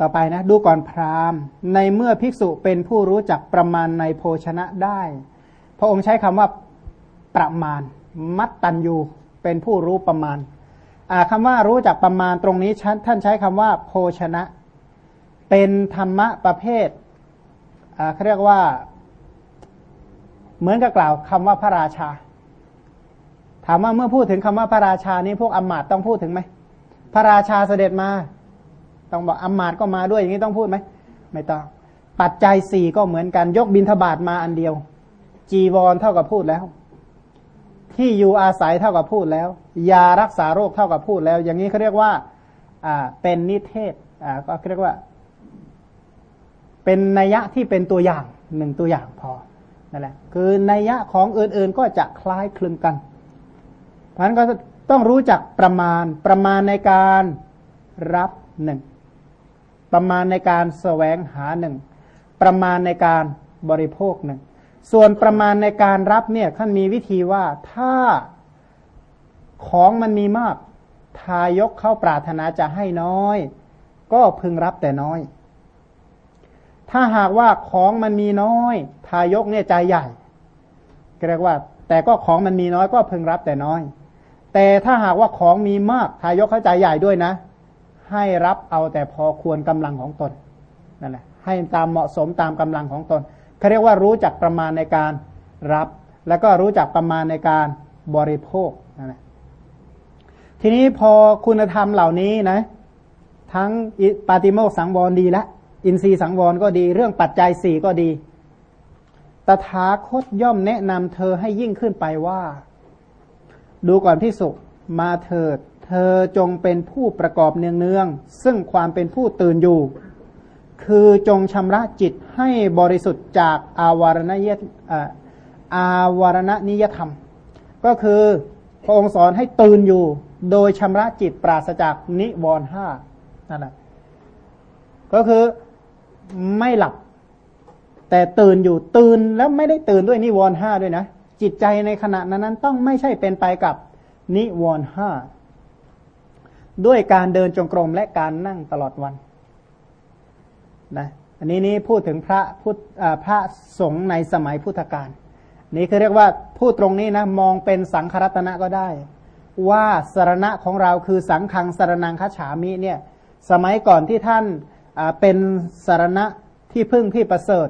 ต่อไปนะ ดูก่อนพราหมณ์ ในเมื่อภิกษุเป็นผู้รู้จักประมาณในโภชนะได้ พระองค์ใช้คำว่าประมาณ มัตตัญญูเป็นผู้รู้ประมาณคำว่ารู้จักประมาณตรงนี้ท่านใช้คำว่า โภชนะ เป็นธรรมะประเภทเขาเรียกว่า เหมือนกับกล่าวคำว่าพระราชา ถามว่าเมื่อพูดถึงคำว่าพระราชานี้พวกอมมาตต้องพูดถึงไหมพระราชาเสด็จมา ต้องบอกอมมาตก็มาด้วยอย่างนี้ต้องพูดไหมไม่ต้อง ปัจจัยสี่ก็เหมือนกันยกบินทบาทมาอันเดียว จีวรเท่ากับพูดแล้ว ที่อยู่อาศัยเท่ากับพูดแล้ว ยารักษาโรคเท่ากับพูดแล้ว อย่างนี้เขาเรียกว่าอ่าเป็นนิเทศอ่าก็เรียกว่า เป็นนัยยะที่เป็นตัวอย่างหนึ่งตัวอย่างพอนั่นแหละคือนัยยะของอื่นๆก็จะคล้ายคลึงกันเพราะฉะนั้นก็ต้องรู้จักประมาณประมาณในการรับหนึ่ง ประมาณในการแสวงหาหนึ่งประมาณในการบริโภคหนึ่งส่วนประมาณในการรับเนี่ยท่านมีวิธีว่าถ้าของมันมีมาก ทายกเข้าปรารถนาจะให้น้อย ก็พึงรับแต่น้อย ถ้าหากว่าของมันมีน้อย ทายกเนี่ยใจใหญ่เรียกว่า แต่ก็ของมันมีน้อยก็พึงรับแต่น้อย แต่ถ้าหากว่าของมีมาก ทายกเข้าใจใหญ่ด้วยนะ ให้รับเอาแต่พอควรกำลังของตนนั่นแหละให้ตามเหมาะสมตามกำลังของตนเขาเรียกว่ารู้จักประมาณในการรับ แล้วก็รู้จักประมาณในการบริโภคนั่นแหละทีนี้พอคุณธรรมเหล่านี้นะ ทั้งปาติโมกสังวรดีและอินทรีย์สังวรก็ดี เรื่องปัจจัยสี่ก็ดี ตถาคตย่อมแนะนำเธอให้ยิ่งขึ้นไปว่า ดูก่อนพิสุมาเถิด เธอจงเป็นผู้ประกอบเนืองๆซึ่งความเป็นผู้ตื่นอยู่ คือจงชำระจิตให้บริสุทธิ์จากอาวารณยอาวารณนิยธรรม ก็คือพระองค์สอนให้ตื่นอยู่ โดยชำระจิตปราศจากนิวรห้านั่นแหละก็คือไม่หลับ แต่ตื่นอยู่ตื่นแล้วไม่ได้ตื่นด้วยนิวรห้าด้วยนะ จิตใจในขณะนั้นต้องไม่ใช่เป็นไปกับนิวรห้า ด้วยการเดินจงกรมและการนั่งตลอดวันนะอันนี้นี้พูดถึงพระพุทธพระสงฆ์ในสมัยพุทธกาลนี่คือเรียกว่าพูดตรงนี้นะมองเป็นสังขรัตนะก็ได้ ว่าสารณะของเราคือสังขังสารนังคัจฉามิเนี่ยสมัยก่อนที่ท่านเป็นสารณะที่พึ่งที่ประเสริฐ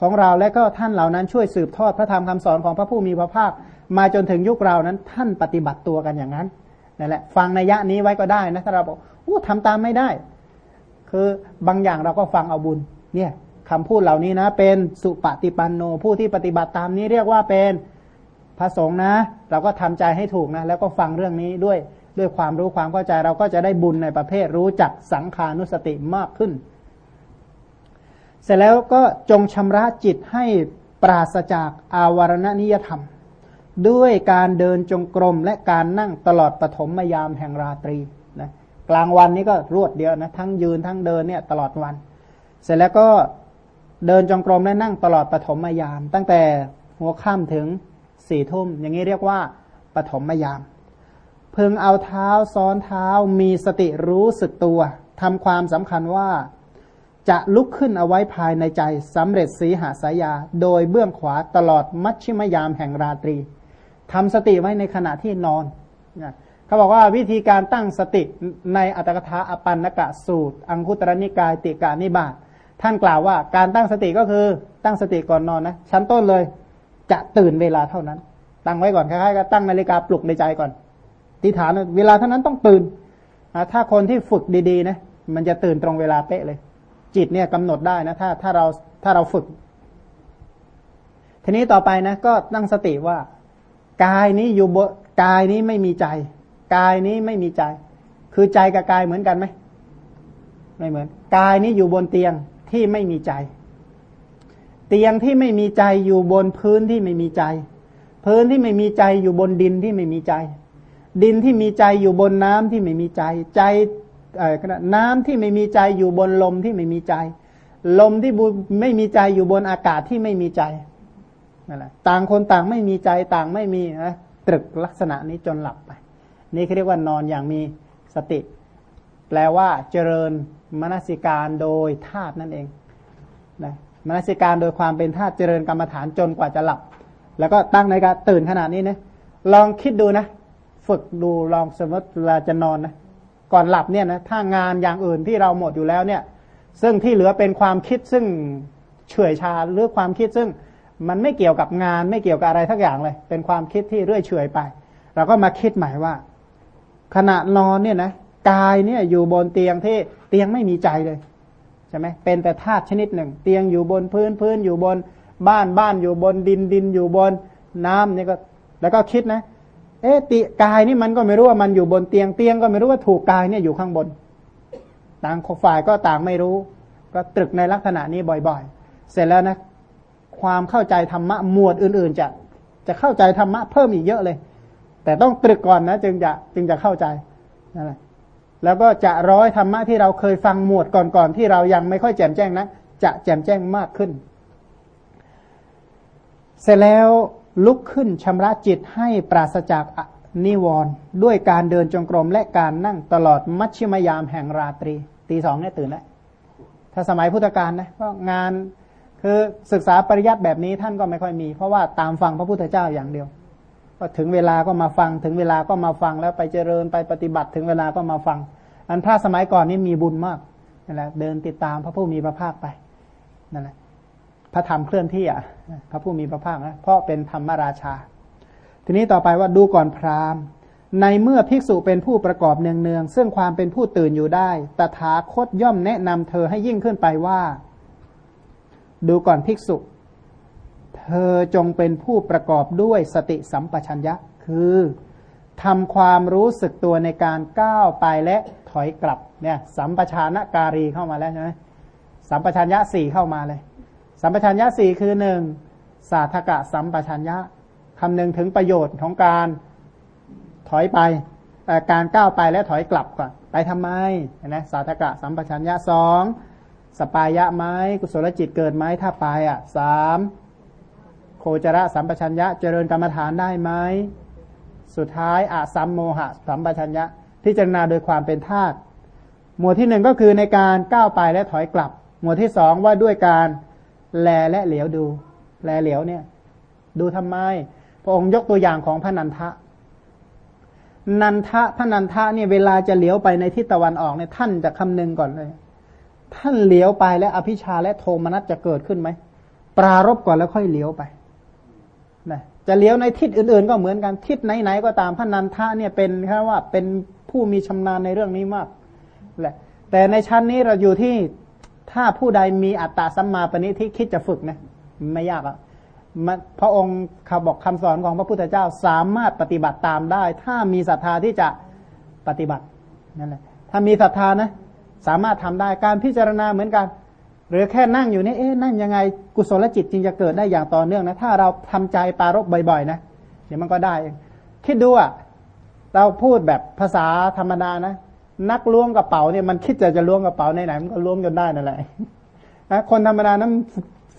ของเราและก็ท่านเหล่านั้นช่วยสืบทอดพระธรรมคำสอนของพระผู้มีพระภาค มาจนถึงยุคเรานั้นท่านปฏิบัติตัวกันอย่างนั้น นั่นแหละฟังในยะนี้ไว้ก็ได้นะถ้าเราบอกอู้ทำตามไม่ได้ คือบางอย่างเราก็ฟังเอาบุญ เนี่ยคำพูดเหล่านี้นะ เป็นสุปฏิปันโนผู้ที่ปฏิบัติตามนี้เรียกว่าเป็นพระสงฆ์นะ เราก็ทำใจให้ถูกนะ แล้วก็ฟังเรื่องนี้ด้วยด้วยความรู้ความเข้าใจเราก็จะได้บุญในประเภทรู้จักสังขานุสติมากขึ้น เสร็จแล้วก็จงชำระจิตให้ปราศจากอาวรณนิยธรรม ด้วยการเดินจงกรมและการนั่งตลอดปฐมยามแห่งราตรีนะกลางวันนี้ก็รวดเดียวนะทั้งยืนทั้งเดินเนี่ยตลอดวัน เสร็จแล้วก็เดินจงกรมและนั่งตลอดปฐมยาม ตั้งแต่หัวค่ำถึงสี่ทุ่ม อย่างนี้เรียกว่าปฐมยามพึงเอาเท้าซ้อนเท้ามีสติรู้สึกตัวทำความสำคัญว่าจะลุกขึ้นเอาไว้ภายในใจสำเร็จสีหาสายา โดยเบื้องขวาตลอดมัชชิมยามแห่งราตรี ทำสติไว้ในขณะที่นอนเขาบอกว่าวิธีการตั้งสติในอัตถกถาอปันนกะสูตร อังคุตรนิกายติกานิบาตท่านกล่าวว่าการตั้งสติก็คือตั้งสติก่อนนอนนะชั้นต้นเลย จะตื่นเวลาเท่านั้น ตั้งไว้ก่อนคล้ายๆกับตั้งนาฬิกาปลุกในใจก่อนติฐานเวลาเท่านั้นต้องตื่นถ้าคนที่ฝึกดีๆนะมันจะตื่นตรงเวลาเป๊ะเลย จิตเนี่ยกำหนดได้นะถ้าถ้าเราถ้าเราฝึก ทีนี้ต่อไปนะก็ตั้งสติว่า กายนี้อยู่บกายนี้ไม่มีใจ กายนี้ไม่มีใจ คือใจกับกายเหมือนกันไหมไม่เหมือน กายนี้อยู่บนเตียงที่ไม่มีใจ เตียงที่ไม่มีใจอยู่บนพื้นที่ไม่มีใจ พื้นที่ไม่มีใจอยู่บนดินที่ไม่มีใจ ดินที่มีใจอยู่บนน้ำที่ไม่มีใจ ใจน้ำที่ไม่มีใจอยู่บนลมที่ไม่มีใจ ลมที่ไม่มีใจอยู่บนอากาศที่ไม่มีใจ นั่นแหละต่างคนต่างไม่มีใจต่างไม่มีนะตรึกลักษณะนี้จนหลับไป นี่เขาเรียกว่านอนอย่างมีสติ แปลว่าเจริญมนสิการโดยธาตุนั่นเองนะมนสิการโดยความเป็นธาตุเจริญกรรมฐานจนกว่าจะหลับ แล้วก็ตั้งในการตื่นขนาดนี้นะลองคิดดูนะ ฝึกดูลองสมมติเวลาจะนอนนะก่อนหลับเนี่ยนะถ้างานอย่างอื่นที่เราหมดอยู่แล้วเนี่ย ซึ่งที่เหลือเป็นความคิดซึ่งเฉื่อยชาหรือความคิดซึ่ง มันไม่เกี่ยวกับงานไม่เกี่ยวกับอะไรทักอย่างเลย เป็นความคิดที่เรื่อยเฉยไป เราก็มาคิดใหม่ว่า ขณะนอนเนี่ยนะกายเนี่ยอยู่บนเตียงที่เตียงไม่มีใจเลยใช่ไหมเป็นแต่ธาตุชนิดหนึ่ง เตียงอยู่บนพื้นพื้นอยู่บนบ้านบ้านอยู่บนดินดินอยู่บนน้ำนี่ก็ แล้วก็คิดนะ เอ๊ะติกายนี่มันก็ไม่รู้ว่ามันอยู่บนเตียงเตียงก็ไม่รู้ว่าถูกกายเนี่ยอยู่ข้างบน ต่างฝ่ายก็ต่างไม่รู้ ก็ตรึกในลักษณะนี้บ่อยๆ เสร็จแล้วนะ ความเข้าใจธรรมะหมวดอื่น ๆ จะจะเข้าใจธรรมะเพิ่มอีกเยอะเลย แต่ต้องตรึกก่อนนะ จึงจะจึงจะเข้าใจนั่นแหละแล้วก็จะร้อยธรรมะที่เราเคยฟังหมวดก่อนๆที่เรายังไม่ค่อยแจ่มแจ้งนะจะแจ่มแจ้งมากขึ้น เสร็จแล้วลุกขึ้นชำระจิตให้ปราศจากนิวรณ์ด้วยการเดินจงกรมและการนั่งตลอดมัชชิมยามแห่งราตรี ตีสองเนี่ยตื่นแล้วถ้าสมัยพุทธกาลนะก็งาน คือศึกษาปริยัติแบบนี้ท่านก็ไม่ค่อยมี เพราะว่าตามฟังพระพุทธเจ้าอย่างเดียวก็ถึงเวลาก็มาฟังถึงเวลาก็มาฟังแล้วไปเจริญไปปฏิบัติถึงเวลาก็มาฟัง อันพระสมัยก่อนนี่มีบุญมากนั่นแหละเดินติดตามพระผู้มีพระภาคไปนั่นแหละพระธรรมเคลื่อนที่อะพระผู้มีพระภาคนะเพราะเป็นธรรมราชา ทีนี้ต่อไปว่าดูก่อนพราหมณ์ ในเมื่อภิกษุเป็นผู้ประกอบเนืองๆซึ่งความเป็นผู้ตื่นอยู่ได้ ตถาคตย่อมแนะนำเธอให้ยิ่งขึ้นไปว่า ดูก่อนภิกษุ เธอจงเป็นผู้ประกอบด้วยสติสัมปชัญญะ คือทำความรู้สึกตัวในการก้าวไปและถอยกลับเนี่ยสัมปชานการีเข้ามาแล้วใช่ไหมสัมปชัญญะสี่เข้ามาเลย สัมปชัญญะสี่คือหนึ่งสาธกะสัมปชัญญะคำนึงถึงประโยชน์ของการถอยไปการก้าวไปและถอยกลับก่อนไปทำไมนะสาธกะสัมปชัญญะสอง สปายะไหมกุศลจิตเกิดไหมถ้าไปอะสามโคจระสัมปชัญญะเจริญกรรมฐานได้ไหมสุดท้ายอาสัมโมหะสัมปชัญญะพิจารณาโดยความเป็นธาตุหมวดที่หนึ่งก็คือในการก้าวไปและถอยกลับ หมวดที่สองว่าด้วยการแลและเหลียวดู แลเหลียวเนี่ย ดูทำไม พระองค์ยกตัวอย่างของพระนันทะ นันทะพระนันทะเนี่ยเวลาจะเหลียวไปในทิศตะวันออกเนี่ยท่านจะคำนึงก่อนเลย ท่านเหลียวไปและอภิชาและโทมนัสจะเกิดขึ้นไหม ปรารบก่อนแล้วค่อยเหลียวไปนะจะเลี้ยวในทิศอื่นๆ ก็เหมือนกันทิศไหนๆก็ตามพระนันทะเนี่ยเป็นแค่ว่าเป็นผู้มีชำนาญในเรื่องนี้มากแหละ แต่ในชั้นนี้เราอยู่ที่ถ้าผู้ใดมีอัตตาสัมมาปณิที่คิดจะฝึกนะไม่ยากอะพระองค์ขาบอกคำสอนของพระพุทธเจ้าสามารถปฏิบัติตามได้ ถ้ามีศรัทธาที่จะปฏิบัตินั่นแหละถ้ามีศรัทธานะ สามารถทำได้การพิจารณาเหมือนกัน หรือแค่นั่งอยู่นี่เอ๊ะนั่งยังไงกุศลจิตจึงจะเกิดได้อย่างต่อเนื่องนะ ถ้าเราทำใจปารบบ่อยๆ นะเดี๋ยวมันก็ได้เองคิดดูอะเราพูดแบบภาษาธรรมดานะ นักล้วงกระเป๋าเนี่ยมันคิดจะจะล้วงกระเป๋าในไหนมันก็ล้วงจนได้นั่นแหละนะคนธรรมดานั้น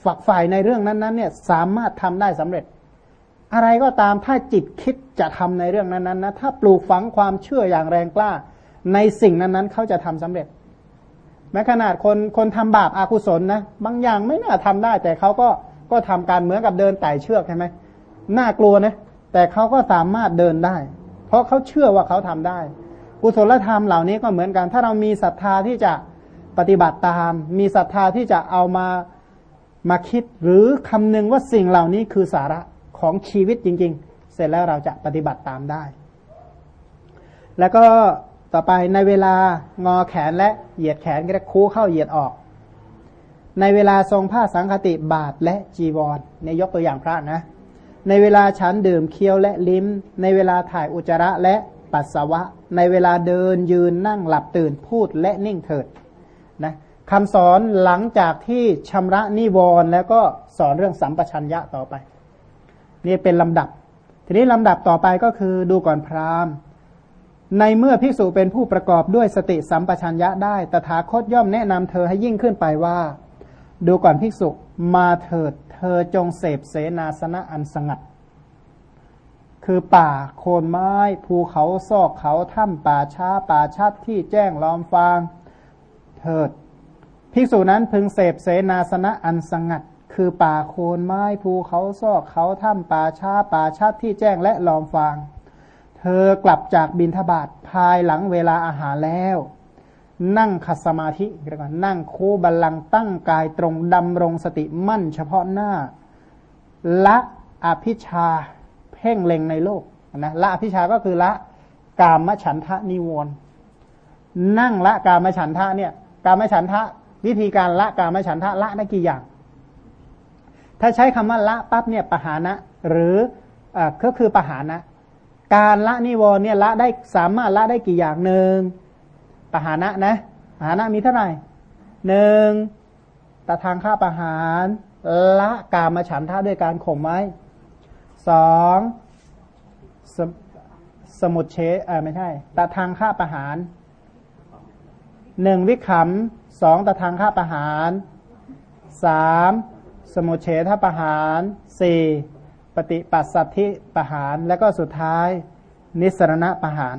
ฝักฝ่ายในเรื่องนั้นๆเนี่ยสามารถทำได้สำเร็จ อะไรก็ตามถ้าจิตคิดจะทำในเรื่องนั้นๆนะถ้าปลูกฝังความเชื่ออย่างแรงกล้า ในสิ่งนั้นๆเขาจะทำสำเร็จ แม้ขนาดคนคนทำบาปอากุศลนะบางอย่างไม่น่าทำได้ แต่เขาก็ก็ทำการเหมือนกับเดินไต่เชือกใช่ไหมน่ากลัวนะแต่เขาก็สามารถเดินได้ เพราะเขาเชื่อว่าเขาทำได้ กุศลธรรมเหล่านี้ก็เหมือนกัน ถ้าเรามีศรัทธาที่จะปฏิบัติตาม มีศรัทธาที่จะเอามามาคิดหรือคำนึงว่าสิ่งเหล่านี้คือสาระของชีวิตจริง ๆ เสร็จแล้วเราจะปฏิบัติตามได้ แล้วก็ ต่อไปในเวลางอแขนและเหยียดแขนก็ได้คูเข้าเหยียดออก ในเวลาทรงผ้าสังคติบาทและจีวรในยกตัวอย่างพระนะ ในเวลาฉันดื่มเคี้ยวและลิ้ม ในเวลาถ่ายอุจจาระและปัสสาวะ ในเวลาเดินยืนนั่งหลับตื่นพูดและนิ่งเถิดนะคำสอนหลังจากที่ชำระนิวรณ์แล้วก็สอนเรื่องสัมปชัญญะต่อไป นี่เป็นลำดับ ทีนี้ลำดับต่อไปก็คือดูก่อนพราหมณ์ ในเมื่อภิกษุเป็นผู้ประกอบด้วยสติสัมปชัญญะได้ ตถาคตย่อมแนะนำเธอให้ยิ่งขึ้นไปว่า ดูก่อนภิกษุมาเถิด เธอจงเสพเสนาสนะอันสงัดคคือป่าโคนไม้ ภูเขาซอกเขาถ้ำป่าช้าป่าชัดที่แจ้งล้อมฟาง เถิด ภิกษุนั้นพึงเสพเสนาสนะอันสงัด คือป่าโคนไม้ ภูเขาซอกเขาถ้ำป่าช้าป่าชัดที่แจ้งและล้อมฟาง เธอกลับจากบินทบาทภายหลังเวลาอาหารแล้ว นั่งขัดสมาธิเรียกว่านั่งคูบัลลังตั้งกายตรงดำรงสติมั่นเฉพาะหน้า ละอภิชาเพ่งเล็งในโลกนะละอภิชาก็คือละกามฉันทะนิวรณ์นั่งละกามฉันทะเนี่ยกามฉันทะวิธีการละกามฉันทะละได้กี่อย่าง ถ้าใช้คำว่าละปั๊บเนี่ยปหานะ หรืออก็คือปหานะ การละนิวรณ์เนี่ยละได้สามารถละได้กี่อย่างหนึ่งปหานะนะปหานะมีเท่าไหร่หนึ่งตะทางฆ่าปหารละกามฉันทะด้วยการข่มไว้สองสสมุดเชเออไม่ใช่ตะทางฆ่าประหารหนึ่งวิขำสองตะทางฆ่าประหารสามสมุเฉทประหารสี่ ปฏิปัสสัทธิประหาร แล้วก็สุดท้าย นิสรณะประหาร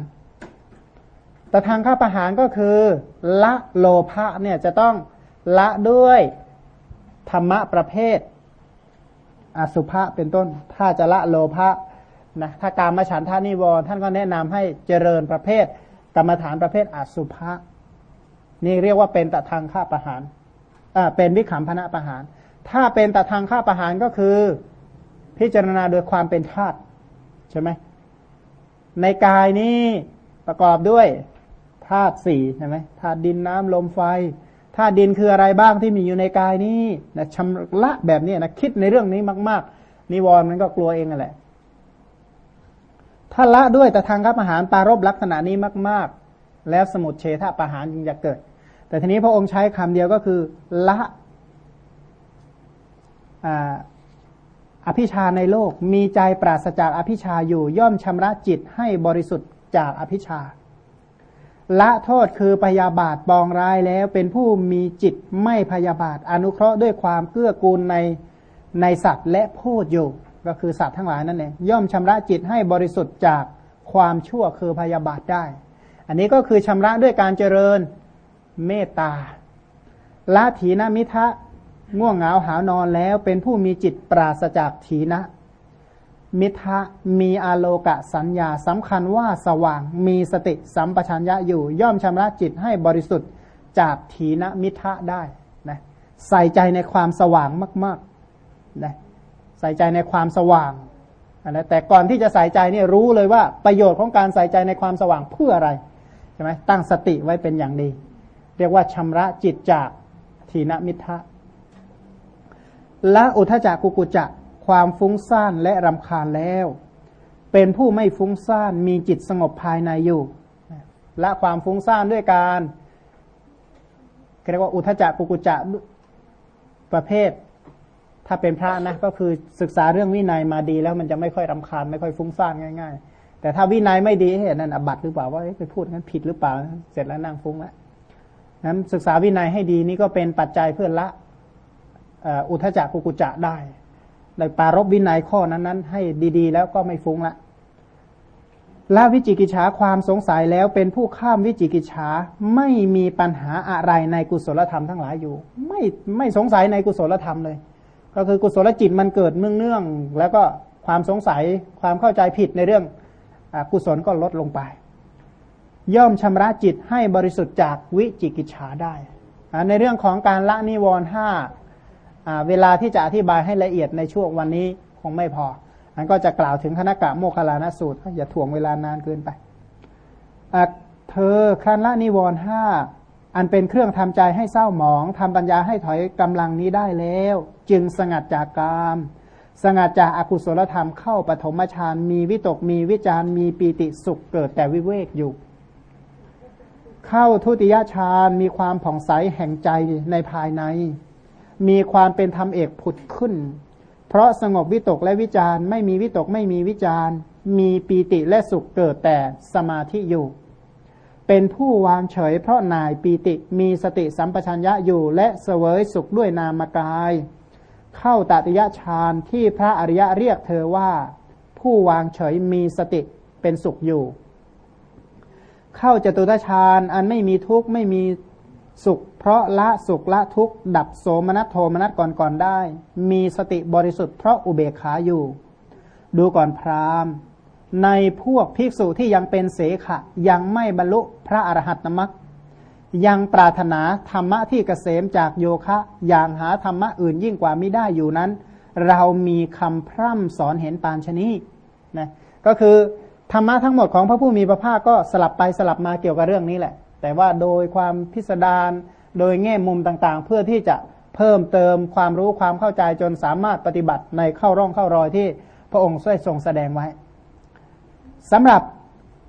แต่ทางข้าประหารก็คือ ละโลภะเนี่ยจะต้องละด้วยธรรมะประเภท อสุภะเป็นต้น ถ้าจะละโลภะนะถ้าการมาฉันทานิวรท่านก็แนะนำให้เจริญประเภท กรรมฐานประเภทอสุภะนี่เรียกว่าเป็นตะทางฆ่าประหารอ่าเป็นวิขำพนะประหาร ถ้าเป็นตะทางฆ่าประหารก็คือ พิจารณาโดยความเป็นธาตุใช่ไหมในกายนี้ประกอบด้วยธาตุสี่ใช่ไหมธาตุดินน้ำลมไฟธาตุดินคืออะไรบ้างที่มีอยู่ในกายนี้นะชำระแบบนี้นะคิดในเรื่องนี้มาก ๆ นิวรณ์มันก็กลัวเองนั่นแหละถ้าละด้วยแต่ทางกับอาหารปารบลักษณะนี้มาก ๆ แล้วสมุดเฉทประหารจึงจะเกิด แต่ทีนี้พระองค์ใช้คำเดียวก็คือละ อภิชาในโลกมีใจปราศจากอภิชาอยู่ย่อมชำระจิตให้บริสุทธิ์จากอภิชา ละโทษคือพยาบาทปองร้ายแล้วเป็นผู้มีจิตไม่พยาบาท อนุเคราะห์ด้วยความเกื้อกูลในในสัตว์และพูดอยู่ ก็คือสัตว์ทั้งหลายนั่นเองย่อมชำระจิตให้บริสุทธิ์จากความชั่วคือพยาบาทได้ อันนี้ก็คือชำระด้วยการเจริญเมตตาละถีนมิทะ ง่วงเหงาหานอนแล้วเป็นผู้มีจิตปราศจากถีนะ มิทะมีอาโลกะสัญญาสำคัญว่าสว่างมีสติสัมปชัญญะอยู่ ย่อมชำระจิตให้บริสุทธิ์จากถีนะมิทะได้นะใส่ใจในความสว่างมากๆนะใส่ใจในความสว่างนะแต่ก่อนที่จะใส่ใจเนี่ยรู้เลยว่าประโยชน์ของการใส่ใจในความสว่างเพื่ออะไรใช่ไหมตั้งสติไว้เป็นอย่างดี เรียกว่าชำระจิตจากถีนมิทะ ละอุทจักกุกุจักความฟุ้งซ่านและรำคาญแล้ว เป็นผู้ไม่ฟุ้งซ่านมีจิตสงบภายในอยู่ละความฟุ้งซ่านด้วยการเรียกว่าอุทจักกุกุจะประเภท ถ้าเป็นพระนะก็คือศึกษาเรื่องวินัยมาดีแล้วมันจะไม่ค่อยรำคาญไม่ค่อยฟุ้งซ่านง่าย ๆ แต่ถ้าวินัยไม่ดีเห็นนั่นอบัตหรือเปล่าว่าไปพูดงั้นผิดหรือเปล่า เสร็จแล้วนั่งฟุ้งแล้วนั้นศึกษาวินัยให้ดีนี่ก็เป็นปัจจัยเพื่อละ อุทจักกุกุจะได้ในปารบวินัยข้อนั้นๆ ให้ดีๆ แล้วก็ไม่ฟุ้งละละวิจิกิจฉาความสงสัยแล้วเป็นผู้ข้ามวิจิกิจฉาไม่มีปัญหาอะไรในกุศลธรรมทั้งหลายอยู่ ไม่ไม่สงสัยในกุศลธรรมเลย ก็คือกุศลจิตมันเกิดเนื่องเนื่องแล้วก็ความสงสัยความเข้าใจผิดในเรื่องอกุศลก็ลดลงไป ย่อมชำระจิตให้บริสุทธิ์จากวิจิกิจฉาได้ ในเรื่องของการละนิวรณ์ห้า เวลาที่จะอธิบายให้ละเอียดในช่วงวันนี้คงไม่พออันก็จะกล่าวถึงคณะกะโมคลานสูตร อย่าถ่วงเวลานานเกินไปเธอคันละนิวรห้าอันเป็นเครื่องทำใจให้เศร้าหมองทำปัญญาให้ถอยกำลังนี้ได้แล้ว จึงสงัดจากกาม สงัดจากอากุศลธรรมเข้าปฐมฌานมีวิตกมีวิจารมีปีติสุขเกิดแต่วิเวกอยู่ เข้าทุติยฌานมีความผ่องใสแห่งใจในภายใน มีความเป็นธรรมเอกผุดขึ้น เพราะสงบวิตกและวิจารไม่มีวิตกไม่มีวิจารมีปีติและสุขเกิดแต่สมาธิอยู่ เป็นผู้วางเฉยเพราะนายปีติมีสติสัมปชัญญะอยู่ และเสวยสุขด้วยนามกาย เข้าตติยฌานที่พระอริยะเรียกเธอว่า ผู้วางเฉยมีสติเป็นสุขอยู่ เข้าจตุตฌานอันไม่มีทุกข์ไม่มีสุข เพราะละสุขละทุกข์ดับโสมนัสโทมนัสก่อนก่อนได้ มีสติบริสุทธิ์เพราะอุเบกขาอยู่ ดูก่อนพราหมณ์ ในพวกภิกษุที่ยังเป็นเสขะ ยังไม่บรรลุพระอรหัตตมรรคยังปรารถนาธรรมะที่เกษมจากโยคะ อย่างหาธรรมะอื่นยิ่งกว่าไม่ได้อยู่นั้น เรามีคำพร่ำสอนเห็นปานชนีนะก็คือธรรมะทั้งหมดของพระผู้มีพระภาคก็สลับไปสลับมาเกี่ยวกับเรื่องนี้แหละ แต่ว่าโดยความพิสดาร โดยแง่มุมต่างๆ เพื่อที่จะเพิ่มเติมความรู้ความเข้าใจจนสามารถปฏิบัติในเข้าร่องเข้ารอยที่พระองค์ทรงแสดงไว้สำหรับ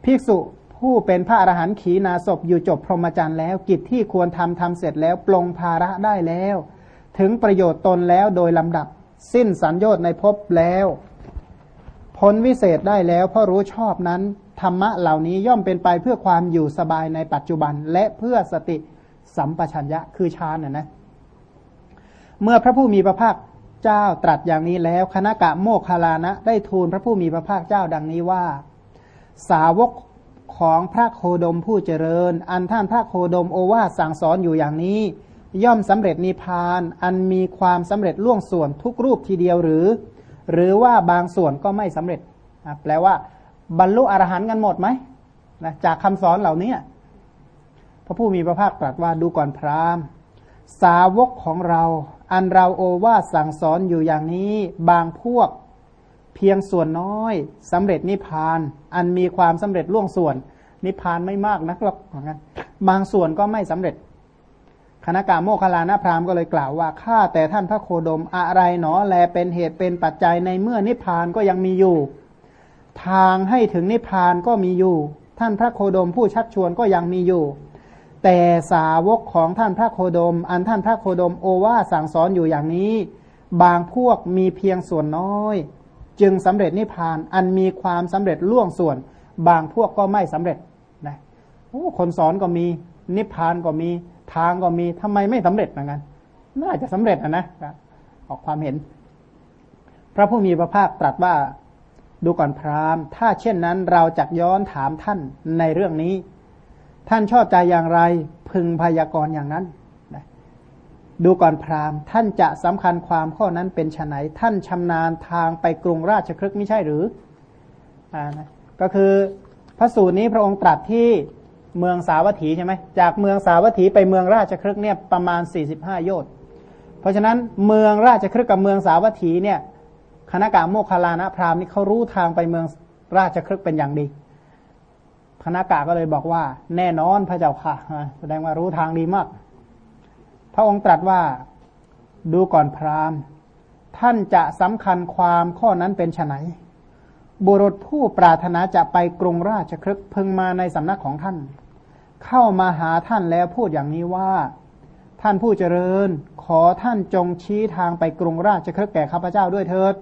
ภิกษุผู้เป็นพระอรหันต์ขีนาศพอยู่จบพรหมจรรย์แล้ว กิจที่ควรทำทำเสร็จแล้วปลงภาระได้แล้ว ถึงประโยชน์ตนแล้วโดยลำดับ สิ้นสัญญาณในภพแล้วพ้นวิเศษได้แล้วเพราะรู้ชอบนั้น ธรรมะเหล่านี้ย่อมเป็นไปเพื่อความอยู่สบายในปัจจุบันและเพื่อสติ สัมปชัญญะคือฌานน่ะนะ เมื่อพระผู้มีพระภาคเจ้าตรัสอย่างนี้แล้ว คณะกะโมคคลานะ ได้ทูลพระผู้มีพระภาคเจ้าดังนี้ว่า สาวกของพระโคดมผู้เจริญ อันท่านพระโคดมโอวาสั่งสอนอยู่อย่างนี้ ย่อมสำเร็จนิพพาน อันมีความสำเร็จล่วงส่วนทุกรูปทีเดียวหรือ หรือว่าบางส่วนก็ไม่สำเร็จแปลว่า บรรลุอรหันต์กันหมดไหมนะจากคำสอนเหล่านี้ พระผู้มีพระภาคตรัสว่าดูก่อนพราหมณ์ สาวกของเรา อันเราโอวาสั่งสอนอยู่อย่างนี้บางพวก เพียงส่วนน้อยสำเร็จนิพพาน อันมีความสำเร็จล่วงส่วน นิพพานไม่มากนักหรอกเหมือนกันบางส่วนก็ไม่สำเร็จคณะกาโมคลานะพราหมณ์ก็เลยกล่าวว่าข้าแต่ท่านพระโคดมอะไรหนอแลเป็นเหตุเป็นปัจจัยในเมื่อนิพพานก็ยังมีอยู่ ทางให้ถึงนิพพานก็มีอยู่ ท่านพระโคดมผู้ชักชวนก็ยังมีอยู่ แต่สาวกของท่านพระโคดม อันท่านพระโคดมโอวาสั่งสอนอยู่อย่างนี้ บางพวกมีเพียงส่วนน้อย จึงสำเร็จนิพพาน อันมีความสำเร็จล่วงส่วน บางพวกก็ไม่สำเร็จนะโอ้คนสอนก็มี นิพพานก็มีทางก็มีทำไมไม่สำเร็จเหมือนกันน่าจะสำเร็จนะนะออกความเห็น พระผู้มีพระภาคตรัสว่าดูก่อนพราหมณ์ ถ้าเช่นนั้นเราจะย้อนถามท่านในเรื่องนี้ ท่านชอบใจอย่างไร พึงพยากรณ์อย่างนั้น ดูก่อนพราหมณ์ ท่านจะสำคัญความข้อนั้นเป็นไฉนท่านชำนาญทางไปกรุงราชครึกไม่ใช่หรืออ่านะก็คือพระสูตรนี้พระองค์ตรัสที่เมืองสาวัตถีใช่ไหมจากเมืองสาวัตถีไปเมืองราชครึกเนี่ยประมาณสี่สิบห้าโยชน์เพราะฉะนั้นเมืองราชครึกกับเมืองสาวัตถีเนี่ยคณะกาโมคคลานะพราหมณ์นี่เขารู้ทางไปเมืองราชครึกเป็นอย่างดี คณะกาก็เลยบอกว่า แน่นอนพระเจ้าค่ะ แสดงว่ารู้ทางดีมาก พระองค์ตรัสว่าดูก่อนพราหมณ์ ท่านจะสำคัญความข้อนั้นเป็นไนบุรุษผู้ปรารถนาจะไปกรุงราชครึกพึงมาในสำนักของท่าน เข้ามาหาท่านแล้วพูดอย่างนี้ว่า ท่านผู้เจริญ ขอท่านจงชี้ทางไปกรุงราชครึกแก่ข้าพเจ้าด้วยเถิด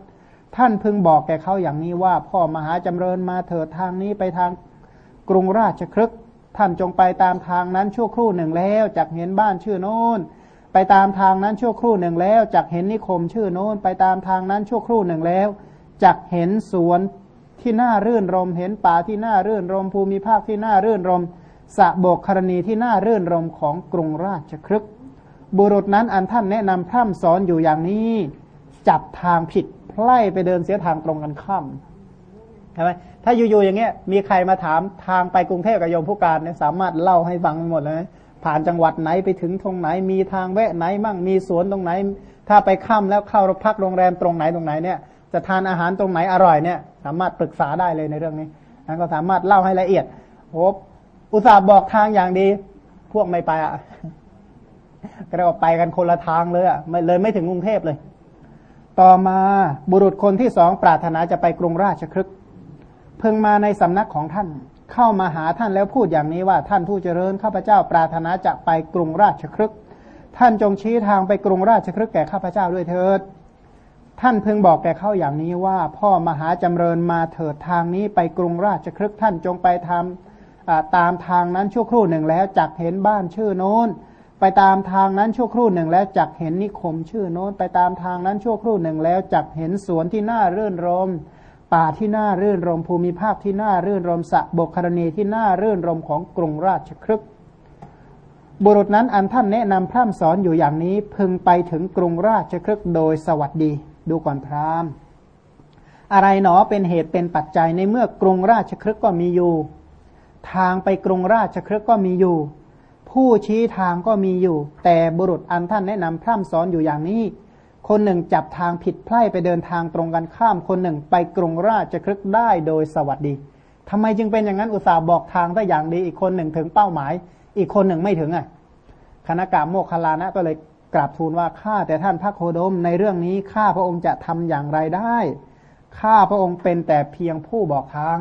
ท่านพึงบอกแก่เขาอย่างนี้ว่า พ่อมหาจำเริญมาเถิดทางนี้ไปทาง กรุงราชครึกท่านจงไปตามทางนั้นชั่วครู่หนึ่งแล้วจากเห็นบ้านชื่อโน้น ไปตามทางนั้นชั่วครู่หนึ่งแล้วจักเห็นนิคมชื่อโน้น ไปตามทางนั้นชั่วครู่หนึ่งแล้วจักเห็นสวนที่น่ารื่นรม เห็นป่าที่น่ารื่นรม ภูมิภาคที่น่ารื่นรมสะโบกครณีที่น่ารื่นรมของกรุงราชครึก บุรุษนั้นอันท่านแนะนำพร่ำสอนอยู่อย่างนี้ จับทางผิดไล่ไปเดินเสียทางตรงกันข้าม ใช่ไหมถ้าอยู่ๆอย่างเงี้ยมีใครมาถามทางไปกรุงเทพกับโยมผู้การเนี่ยสามารถเล่าให้ฟังหมดเลย ผ่านจังหวัดไหนไปถึงตรงไหน มีทางแวะไหนมั่งมีสวนตรงไหน ถ้าไปค่ำแล้วเข้าพักโรงแรมตรงไหนตรงไหนเนี่ยจะทานอาหารตรงไหนอร่อยเนี่ย สามารถปรึกษาได้เลยในเรื่องนี้นั้นก็สามารถเล่าให้ละเอียดโอ้อุตส่าห์บอกทางอย่างดี พวกไม่ไปอะก็ได้ออกไปกันคนละทางเลยอะเลยไม่ถึงกรุงเทพเลย ต่อมาบุรุษคนที่สองปรารถนาจะไปกรุงราชครึก เพิ่งมาในสำนักของท่าน เข้ามาหาท่านแล้วพูดอย่างนี้ว่าท่านผู้เจริญข้าพเจ้าปรารถนาจะไปกรุงราชครึก ท่านจงชี้ทางไปกรุงราชครึกแก่ข้าพเจ้าด้วยเถิด ท่านพึงบอกแก่เขาอย่างนี้ว่า พ่อมหาจำเริญมาเถิดทางนี้ไปกรุงราชครึกท่านจงไปทำตามทางนั้นชั่วครู่หนึ่งแล้วจักเห็นบ้านชื่อโน้นไปตามทางนั้นชั่วครู่หนึ่งแล้วจักเห็นนิคมชื่อโน้นไปตามทางนั้นชั่วครู่หนึ่งแล้วจักเห็นสวนที่น่ารื่นรม ป่าที่น่ารื่นรมภูมิภาคที่น่ารื่นรมสะบกครณีที่น่ารื่นรมของกรุงราชครึกบุรุษนั้นอันท่านแนะนำพร่ำสอนอยู่อย่างนี้พึงไปถึงกรุงราชครึกโดยสวัสดี ดูก่อนพราหมณ์ อะไรหนอเป็นเหตุเป็นปัจจัยในเมื่อกรุงราชครึกก็มีอยู่ ทางไปกรุงราชครึกก็มีอยู่ ผู้ชี้ทางก็มีอยู่ แต่บุรุษอันท่านแนะนำพร่ำสอนอยู่อย่างนี้ คนหนึ่งจับทางผิดไพล่ไปเดินทางตรงกันข้าม คนหนึ่งไปกรุงราชครึกได้โดยสวัสดีทำไมจึงเป็นอย่างนั้นอุตส่าห์บอกทางถ้อย่างดี อีกคนหนึ่งถึงเป้าหมาย อีกคนหนึ่งไม่ถึงอะคณะกรรมโมคคลานะก็เลยกราบทูลว่าข้าแต่ท่านพระโคดมในเรื่องนี้ข้าพระองค์จะทำอย่างไรได้ข้าพระองค์เป็นแต่เพียงผู้บอกทาง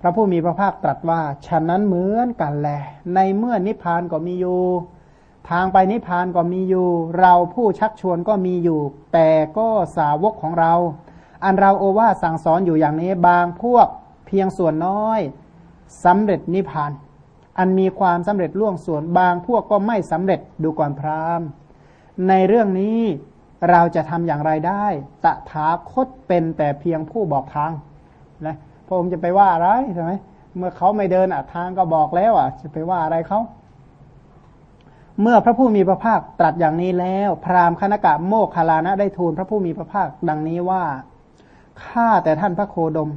พระผู้มีพระภาคตรัสว่าฉะนั้นเหมือนกันแหละในเมื่อนิพพานก็มีอยู่ ทางไปนิพพานก็มีอยู่ เราผู้ชักชวนก็มีอยู่ แต่ก็สาวกของเรา อันเราโอวาสั่งสอนอยู่อย่างนี้บางพวกเพียงส่วนน้อยสำเร็จนิพพาน อันมีความสำเร็จล่วงส่วนบางพวกก็ไม่สำเร็จดูก่อนพราหมณ์ ในเรื่องนี้เราจะทำอย่างไรได้ ตถาคตเป็นแต่เพียงผู้บอกทางนะพระองค์จะไปว่าอะไรใช่ไหมเมื่อเขาไม่เดินอะทางก็บอกแล้วอะ จะไปว่าอะไรเขา เมื่อพระผู้มีพระภาคตรัสอย่างนี้แล้ว พราหมณ์คณกะโมคคลานะได้ทูลพระผู้มีพระภาคดังนี้ว่าข้าแต่ท่านพระโคดม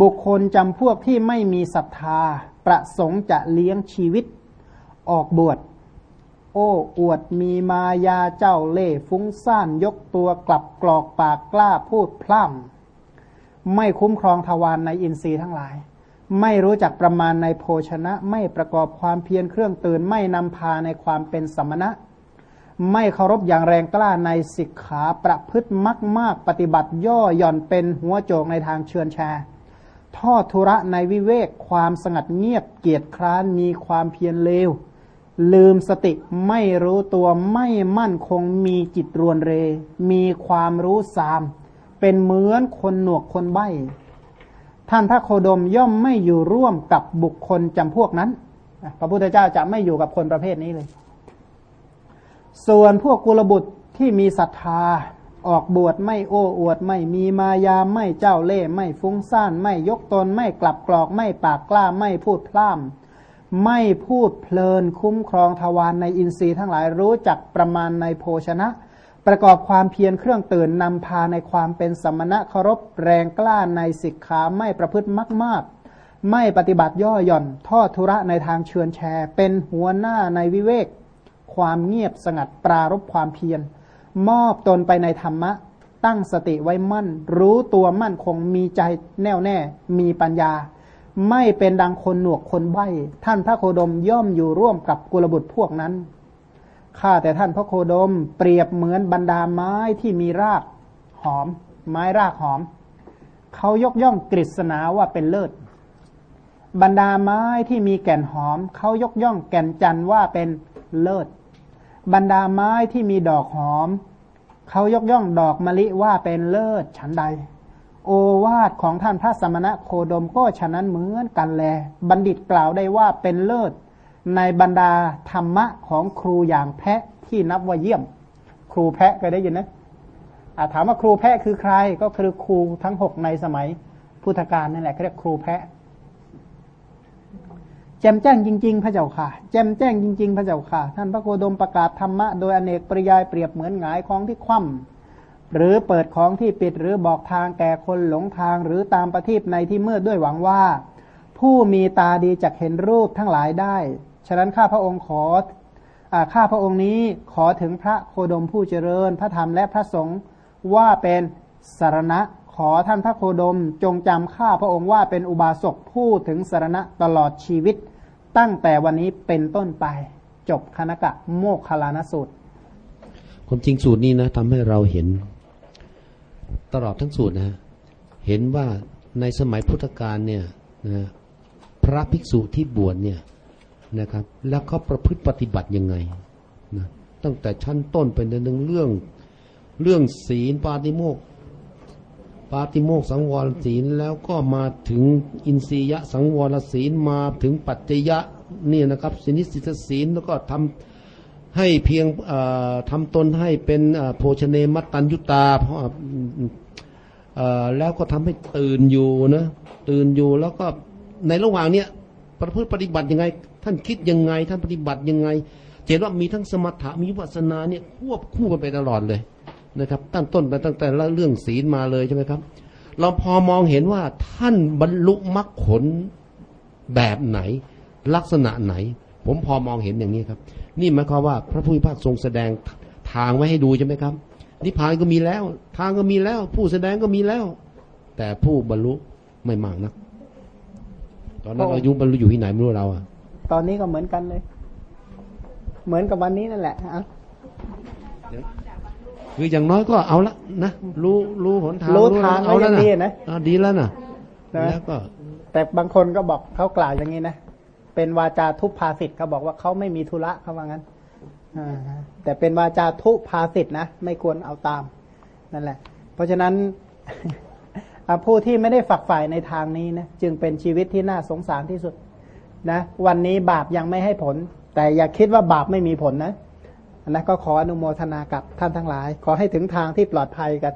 บุคคลจำพวกที่ไม่มีศรัทธา ประสงค์จะเลี้ยงชีวิต ออกบวชโอ้อวดมีมายาเจ้าเล่ฟุ้งซ่านยกตัวกลับกรอกปากกล้าพูดพล่ำไม่คุ้มครองทวารในอินทรีย์ทั้งหลาย ไม่รู้จักประมาณในโภชนะ ไม่ประกอบความเพียรเครื่องตื่น ไม่นำพาในความเป็นสมณะ ไม่เคารพอย่างแรงกล้าในสิกขาประพฤติมากมากปฏิบัติย่อหย่อนเป็นหัวโจกในทางเชือนแชร์ทอดทุระในวิเวกความสงัดเงียบเกียรติคร้านมีความเพียรเลว ลืมสติไม่รู้ตัวไม่มั่นคงมีจิตรวนเร มีความรู้สาม เป็นเหมือนคนหนวกคนใบ้ ท่านพระโคดมย่อมไม่อยู่ร่วมกับบุคคลจำพวกนั้น พระพุทธเจ้าจะไม่อยู่กับคนประเภทนี้เลย ส่วนพวกกุลบุตรที่มีศรัทธาออกบวชไม่โอ้อวด ไม่มีมายาไม่เจ้าเล่ห์ไม่ฟุ้งซ่าน ไม่ยกตน ไม่กลับกรอก ไม่ปากกล้าไม่พูดพล่ำไม่พูดเพลินคุ้มครองทวารในอินทรีย์ทั้งหลายรู้จักประมาณในโภชนะ ประกอบความเพียรเครื่องตื่นนำพาในความเป็นสมณะเคารพแรงกล้าในสิกขาไม่ประพฤติมากมากไม่ปฏิบัติย่อหย่อนทอดทุระในทางเชือนแชร์ เป็นหัวหน้าในวิเวก ความเงียบสงัดปรารบความเพียร มอบตนไปในธรรมะ ตั้งสติไว้มั่น รู้ตัวมั่นคงมีใจแน่วแน่มีปัญญา ไม่เป็นดังคนหนวกคนใบ้ ท่านพระโคดมย่อมอยู่ร่วมกับกุลบุตรพวกนั้น ข้าแต่ท่านพระโคดมเปรียบเหมือนบรรดาไม้ที่มีรากหอม ไม้รากหอม เขายกย่องกฤษณาว่าเป็นเลิศ บรรดาไม้ที่มีแก่นหอม เขายกย่องแก่นจันว่าเป็นเลิศ บรรดาไม้ที่มีดอกหอม เขายกย่องดอกมะลิว่าเป็นเลิศฉันใด โอวาทของท่านพระสมณะโคดมก็ฉะนั้นเหมือนกันแล บัณฑิตกล่าวได้ว่าเป็นเลิศ ในบรรดาธรรมะของครูอย่างแพะที่นับว่าเยี่ยม ครูแพะก็ได้ยินนะถามว่าครูแพะคือใคร ก็คือครูทั้งหกในสมัยพุทธกาลนั่นแหละเรียกครูแพะแจมแจ้งจริง ๆ พระเจ้าค่ะ แจมแจ้งจริง ๆ พระเจ้าค่ะ ท่านพระโคดมประกาศธรรมะโดยอเนกปริยายเปรียบเหมือนหงายของที่คว่ำหรือเปิดของที่ปิดหรือบอกทางแก่คนหลงทางหรือตามประทีปในที่มืดด้วยหวังว่า ผู้มีตาดีจะเห็นรูปทั้งหลายได้ ฉะนั้นข้าพระองค์ขอข้าพระองค์นี้ขอถึงพระโคดมผู้เจริญ พระธรรมและพระสงฆ์ว่าเป็นสารณะขอท่านพระโคดมจงจำข้าพระองค์ว่าเป็นอุบาสกผู้ถึงสารณะตลอดชีวิต ตั้งแต่วันนี้เป็นต้นไป จบคณกะโมกขลานสูตรความจริงสูตรนี้นะทำให้เราเห็น ตลอดทั้งสูตรนะเห็นว่าในสมัยพุทธกาลเนี่ยนะพระภิกษุที่บวชเนี่ย นะครับ แล้วเขาประพฤติปฏิบัติยังไงนะตั้งแต่ชั้นต้นเป็นเรื่องเรื่องเรื่องศีลปาติโมกปาติโมกสังวรศีลแล้วก็มาถึงอินทรียะสังวรศีลมาถึงปัจจยะนี่นะครับสินิสิตศีลแล้วก็ทำให้เพียงทำตนให้เป็นโภชเนมัตตัญยุตาเพราะแล้วก็ทำให้ตื่นอยู่นะตื่นอยู่แล้วก็ในระหว่างเนี้ยประพฤติปฏิบัติยังไง ท่านคิดยังไง ท่านปฏิบัติยังไงเห็นว่ามีทั้งสมถะมีวิปัสสนาเนี่ยควบคู่กันไปตลอดเลยนะครับ ตั้งต้นไปตั้งแต่ละเรื่องศีลมาเลยใช่ไหมครับ เราพอมองเห็นว่าท่านบรรลุมรรคผลแบบไหน ลักษณะไหน ผมพอมองเห็นอย่างนี้ครับ นี่หมายความว่าพระผู้มีพระภาคทรงแสดงทางไว้ให้ดูใช่ไหมครับนิพพานก็มีแล้ว ทางก็มีแล้ว ผู้แสดงก็มีแล้ว แต่ผู้บรรลุไม่มากนักตอนนั้นอายุบรรลุอยู่ที่ไหนไม่รู้เราอะ ตอนนี้ก็เหมือนกันเลย เหมือนกับวันนี้นั่นแหละอะคืออย่างน้อยก็เอาละนะรู้รู้หนทางรู้ทางเอาก็แล้ยัวงนะดีนะอ่าดีแล้วนะนะแล้วก็แต่บางคนก็บอกเขากล่าวอย่างนี้นะเป็นวาจาทุพภาสิทธ์เขาบอกว่าเขาไม่มีธุระเขาว่างั้นอ่าแต่เป็นวาจาทุพภาสิทธ์นะไม่ควรเอาตามนั่นแหละ เพราะฉะนั้นอะผู้ที่ไม่ได้ฝักใฝ่ในทางนี้นะจึงเป็นชีวิตที่น่าสงสารที่สุด นะ วันนี้บาปยังไม่ให้ผล แต่อย่าคิดว่าบาปไม่มีผลนะนะก็ขออนุโมทนากับท่านทั้งหลาย ขอให้ถึงทางที่ปลอดภัยกัน